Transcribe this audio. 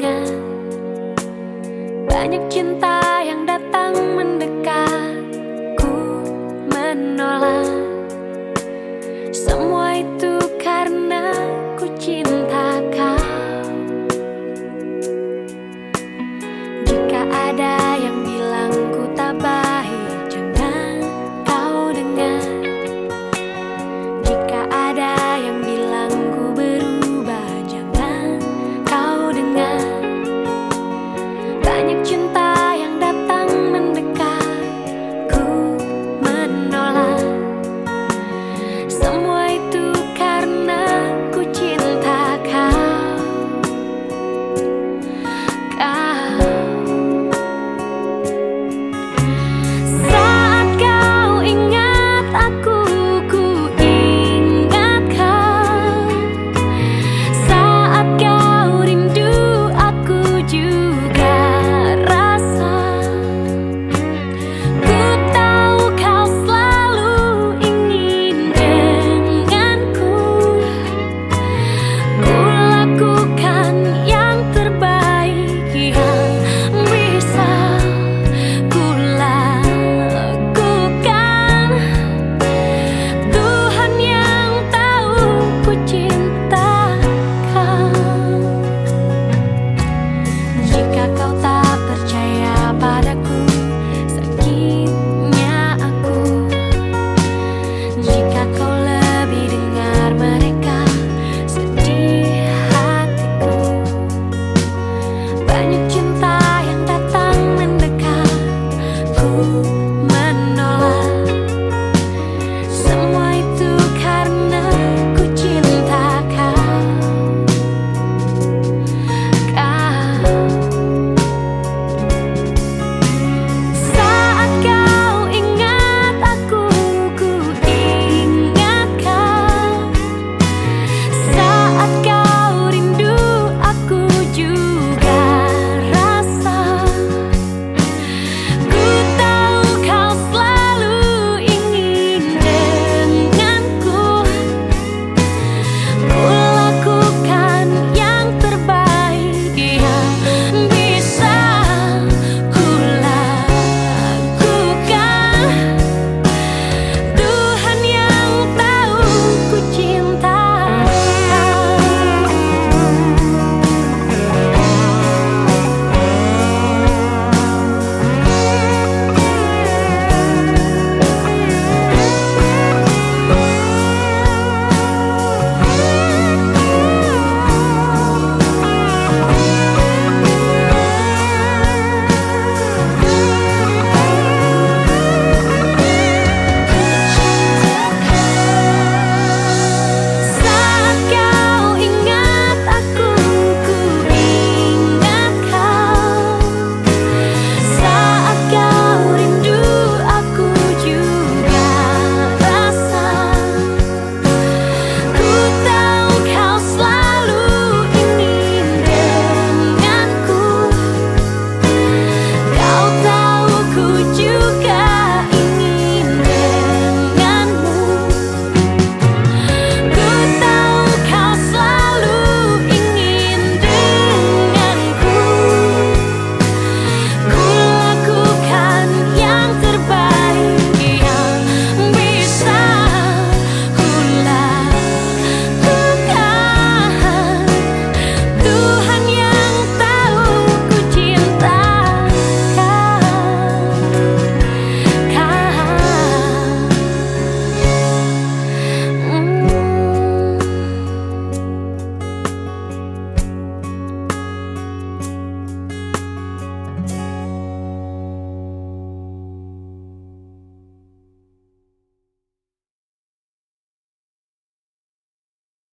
kenangan Banyak cinta yang datang mendekat Ku menolak. Semua itu karena ku cinta.